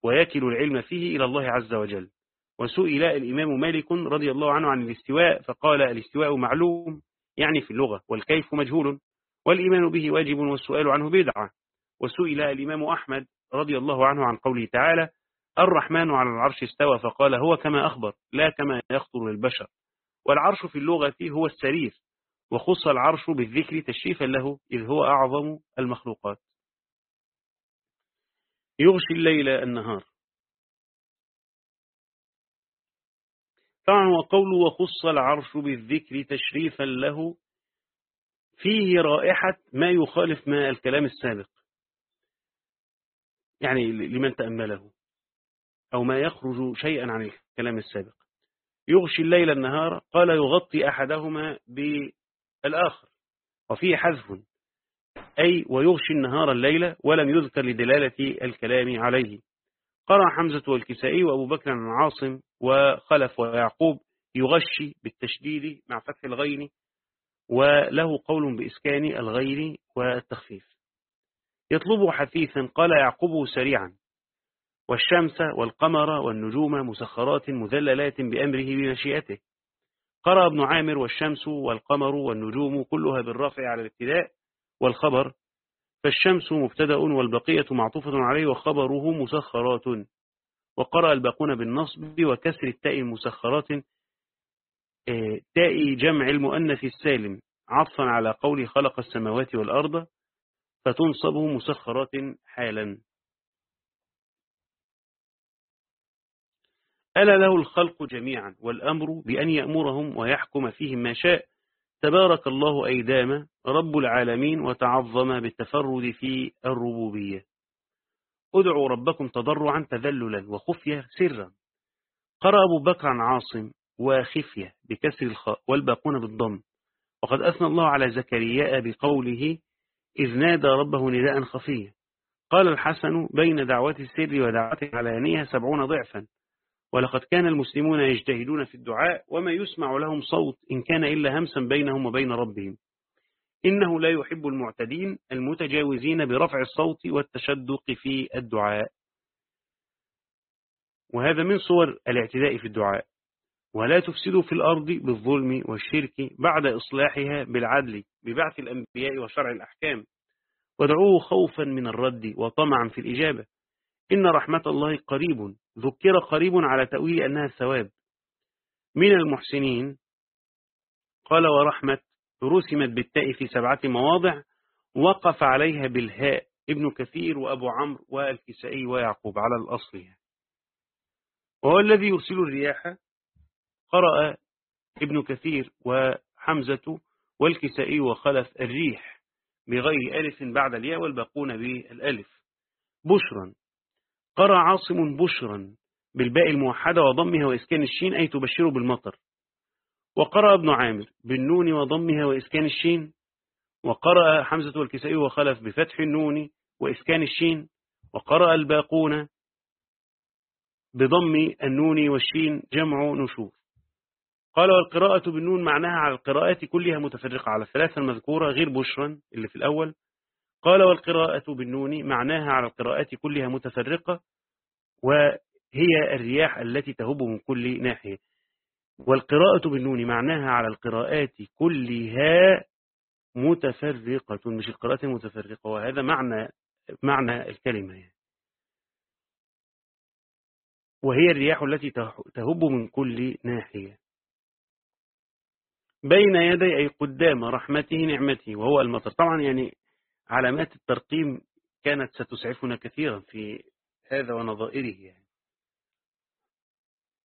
ويكل العلم فيه إلى الله عز وجل. وسئل الإمام مالك رضي الله عنه عن الاستواء فقال الاستواء معلوم يعني في اللغة والكيف مجهول والإيمان به واجب والسؤال عنه بدعة. وسئل الإمام أحمد رضي الله عنه عن قوله تعالى الرحمن على العرش استوى فقال هو كما أخبر لا كما يخطر للبشر. والعرش في اللغة هو السرير وخص العرش بالذكر تشريفا له إذ هو أعظم المخلوقات. يغشي الليل النهار. طبعا وقول وخص العرش بالذكر تشريفا له فيه رائحة ما يخالف ما الكلام السابق. يعني لمن تأمله أو ما يخرج شيئا عن الكلام السابق. يغشي الليل النهار قال يغطي أحدهما بالآخر وفيه حذف أي ويغشي النهار الليل ولم يذكر لدلالة الكلام عليه. قرأ حمزة والكسائي وأبو بكر عن عاصم وخلف ويعقوب يغشي بالتشديد مع فتح الغين وله قول بإسكان الغير والتخفيف. يطلبه حثيثا قال يعقبه سريعا. والشمس والقمر والنجوم مسخرات مذللات بأمره بمشيئته. قرأ ابن عامر والشمس والقمر والنجوم كلها بالرفع على الابتداء والخبر. فالشمس مبتدأ والبقية معطوفة عليه وخبره مسخرات. وقرأ الباقون بالنصب وكسر التاء مسخرات آه، تاء جمع المؤنث السالم. عطفا على قول خلق السماوات والأرض. فتنصب مسخرات حالا. ألا له الخلق جميعا والأمر بأن يأمرهم ويحكم فيهم ما شاء. تبارك الله أيدام رب العالمين وتعظم بالتفرد في الربوبية. ادعوا ربكم تضرعا تذللا وخفية سرا. قرأ أبو بكر عن عاصم وخفية بكسر الخاء والباقون بالضم. وقد أثنى الله على زكرياء بقوله إذ نادى ربه نداء خفيا. قال الحسن بين دعوة السر ودعوة العلانية سبعون ضعفا. ولقد كان المسلمون يجتهدون في الدعاء وما يسمع لهم صوت إن كان إلا همسا بينهم وبين ربهم. إنه لا يحب المعتدين المتجاوزين برفع الصوت والتشدق في الدعاء. وهذا من صور الاعتداء في الدعاء. ولا تفسدوا في الأرض بالظلم والشرك بعد إصلاحها بالعدل ببعث الأنبياء وشرع الأحكام. ودعوه خوفا من الرد وطمعا في الإجابة. إن رحمة الله قريب ذكر قريب على تأويل أنها الثواب. من المحسنين قال ورحمة رسمت بالتاء في سبعة مواضع وقف عليها بالهاء ابن كثير وأبو عمرو والكسائي ويعقوب على الأصل. وهو الذي يرسل الرياح قرأ ابن كثير وحمزة والكسائي وخلف الريح بغير ألف بعد الياء والباقون بالألف. بشرا. قرأ عاصم بشرا بالباء الموحدة وضمها وإسكان الشين أي تبشر بالمطر. وقرأ ابن عامر بالنون وضمها وإسكان الشين. وقرأ حمزة والكسائي وخلف بفتح النون وإسكان الشين. وقرأ الباقون بضم النون والشين جمع نشور قال والقراءة بالنون معناها على القراءات كلها متفرقة على الثلاثة المذكورة غير بشرا اللي في الأول. قال والقراءة بالنون معناها على القراءات كلها متفرقة وهي الرياح التي تهب من كل ناحية. والقراءة بالنون معناها على القراءات كلها متفرقة مش القراءات المتفرقة وهذا معنى معنى الكلمة يعني. وهي الرياح التي تهب من كل ناحية. بين يدي أي قدام رحمته نعمته وهو المطر. طبعا يعني علامات الترقيم كانت ستسعفنا كثيرا في هذا ونظائره يعني.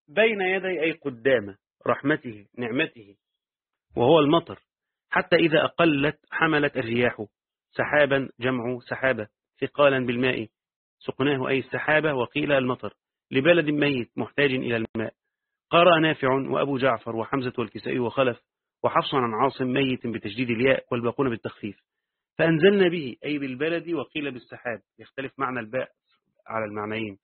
بين يدي أي قدام رحمته نعمته وهو المطر. حتى إذا أقلت حملت الرياح سحابا جمع سحابة ثقالا بالماء سقناه أي السحابة وقيل المطر. لبلد ميت محتاج إلى الماء. قرأ نافع وأبو جعفر وحمزة والكسائي وخلف وحفص عن عاصم ميت بتشديد الياء والباقون بالتخفيف. فأنزلنا به أي بالبلد وقيل بالسحاب. يختلف معنى الباء على المعنيين.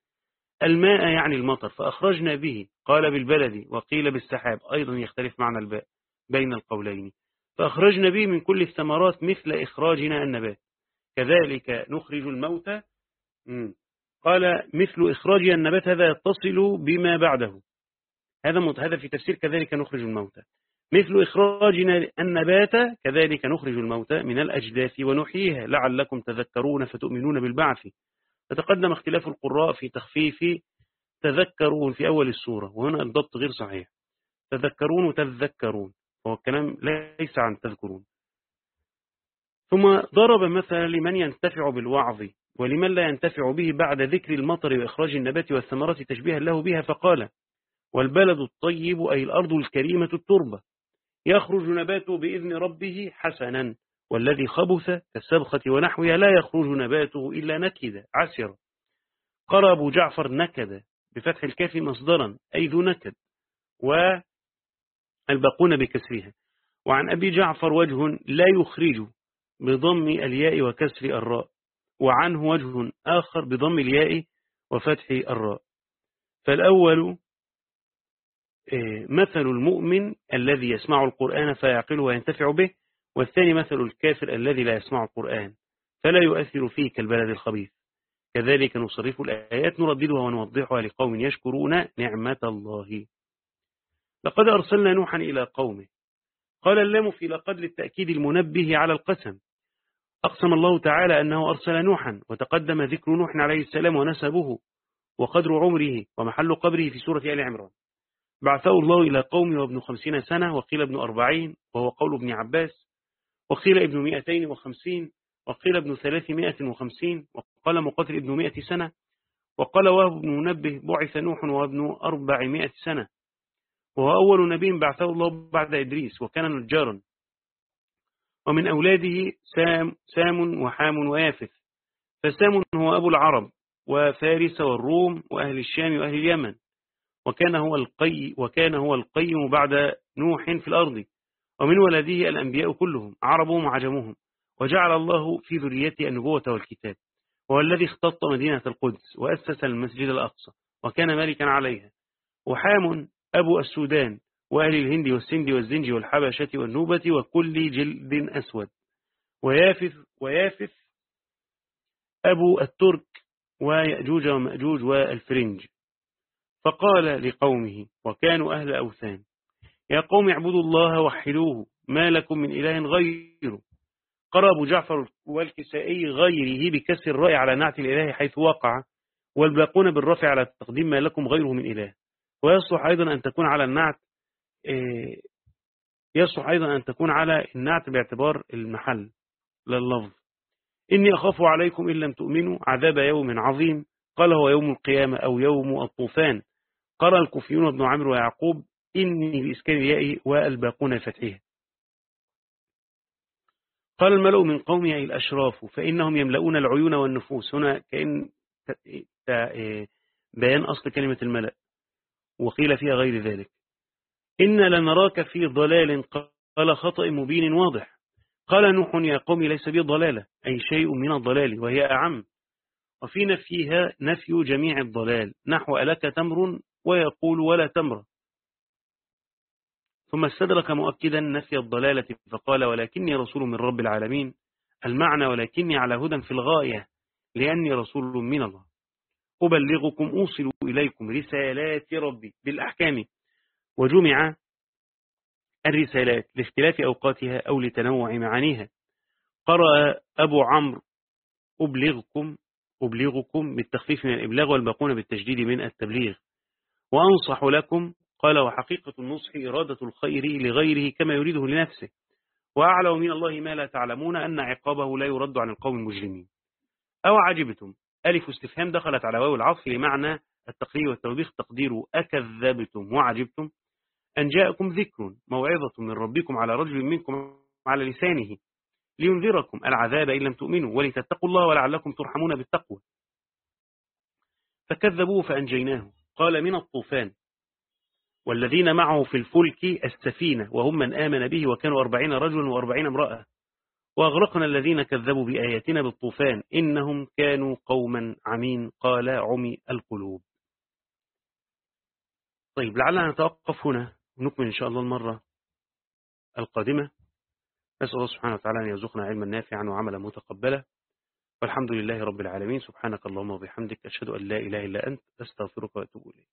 الماء يعني المطر فأخرجنا به قال بالبلد وقيل بالسحاب. أيضا يختلف معنى الباء بين القولين. فأخرجنا به من كل الثمرات مثل إخراجنا النبات. كذلك نخرج الموتى. قال مثل إخراج النبات هذا يتصل بما بعده. هذا هذا في تفسير كذلك نخرج الموتى. مثل إخراجنا النبات كذلك نخرج الموتى من الأجداث ونحييها. لعلكم تذكرون فتؤمنون بالبعث. فتقدم اختلاف القراء في تخفيف تذكرون في أول السورة وهنا الضبط غير صحيح. تذكرون وتذكرون وهو الكلام ليس عن تذكرون. ثم ضرب مثلا لمن ينتفع بالوعظ ولمن لا ينتفع به بعد ذكر المطر وإخراج النبات والثمرات تشبيها له بها فقال والبلد الطيب أي الأرض الكريمة التربة. يخرج نباته بإذن ربه حسنا والذي خبث كالسبخة ونحوها لا يخرج نباته إلا نكد عسر قرى أبو جعفر نكد بفتح الكاف مصدرا أي ذو نكد والباقون بكسرها. وعن أبي جعفر وجه لا يخرج بضم الياء وكسر الراء وعنه وجه آخر بضم الياء وفتح الراء. فالأول مثل المؤمن الذي يسمع القرآن فيعقله وينتفع به والثاني مثل الكافر الذي لا يسمع القرآن فلا يؤثر فيه كالبلد الخبيث. كذلك نصرف الآيات نرددها ونوضحها لقوم يشكرون نعمة الله. لقد أرسلنا نوحا إلى قومه. قال اللام في لقد للتأكيد المنبه على القسم. أقسم الله تعالى أنه أرسل نوحا وتقدم ذكر نوح عليه السلام ونسبه وقدر عمره ومحل قبره في سورة آل عمران. بعثه الله إلى قوم وابن خمسين سنة وقيل ابن أربعين وهو قول ابن عباس وقيل ابن مئتين وخمسين وقيل ابن ثلاثمائة وخمسين وقال مقاتل ابن مئة سنة وقال وهب بن منبه بعث نوح وابن أربعمائة سنة وهو أول نبي بعثه الله بعد إدريس وكان نجارا ومن أولاده سام, سام وحام ويافث فسام هو أبو العرب وفارس والروم وأهل الشام وأهل اليمن وكان هو القي وكان هو القيم بعد نوح في الأرض. ومن ولده الأنبياء كلهم عربهم وعجمهم. وجعل الله في ذريته النبوة والكتاب. وهو الذي اختط مدينة القدس وأسس المسجد الأقصى وكان مالكا عليها. وحام أبو السودان وأهل الهند والسند والزنج والحبشة والنوبة وكل جلد أسود. ويافث, ويافث أبو الترك ويأجوج ومأجوج والفرنج. فقال لقومه وكانوا أهل أوثان يا قوم اعبدوا الله وحدوه ما لكم من إله غيره. قرأ أبو جعفر والكسائي غيره بكسر الرأي على نعت الإله حيث وقع والباقون بالرفع على التقديم ما لكم غيره من إله. ويصلح أيضا أن تكون على النعت آه، يصلح أيضا أن تكون على النعت باعتبار المحل لللفظ. إني أخاف عليكم إن لم تؤمنوا عذاب يوم عظيم قال هو يوم القيامة أو يوم الطوفان. قرأ الكوفيون ابن عمرو ويعقوب إني بإسكان الياء والباقون فتحها قال الملأ من قومه أي الأشراف فإنهم يملؤون العيون والنفوس. هنا كأن بيان أصل كلمة الملأ وقيل فيها غير ذلك. إن لنراك في ضلال قال خطأ مبين واضح. قال نوح يا قوم ليس بي ضلالة أي شيء من الضلال وهي أعم. وفي نفيها نفي جميع الضلال. نحو ألك تمر ويقول ولا تمر. ثم استدرك مؤكدا نفي الضلالة فقال ولكني رسول من رب العالمين. المعنى ولكني على هدى في الغاية لأني رسول من الله. أبلغكم أوصل إليكم رسالات ربي بالأحكام. وجمع الرسالات لاختلاف أوقاتها أو لتنوع معانيها. قرأ أبو عمرو أبلغكم أبلغكم بالتخفيف من الإبلاغ والباقون بالتجديد من التبليغ. وأنصح لكم قال وحقيقة النصح إرادة الخير لغيره كما يريده لنفسه. وأعلم من الله ما لا تعلمون أن عقابه لا يرد عن القوم المجرمين. أو عجبتم ألف استفهام دخلت على واو العطف لمعنى التقرير والتوبيخ تقدير أكذبتم وعجبتم. أن جاءكم ذكر موعظة من ربكم على رجل منكم على لسانه لينذركم العذاب إن لم تؤمنوا ولتتقوا الله ولعلكم ترحمون بالتقوى. فكذبوه فأنجيناه. قال من الطوفان. والذين معه في الفلك السفينة وهم من آمن به وكانوا أربعين رجلا وأربعين امرأة. وأغرقنا الذين كذبوا بآياتنا بالطوفان إنهم كانوا قوما عمين قال عمي القلوب. طيب لعلنا نتوقف هنا. ونكمل إن شاء الله المرة القادمة. نسأل الله سبحانه وتعالى أن يرزقنا علما نافعا وعملا متقبلا. والحمد لله رب العالمين. سبحانك اللهم وبحمدك أشهد أن لا إله إلا أنت أستغفرك وأتوب إليك.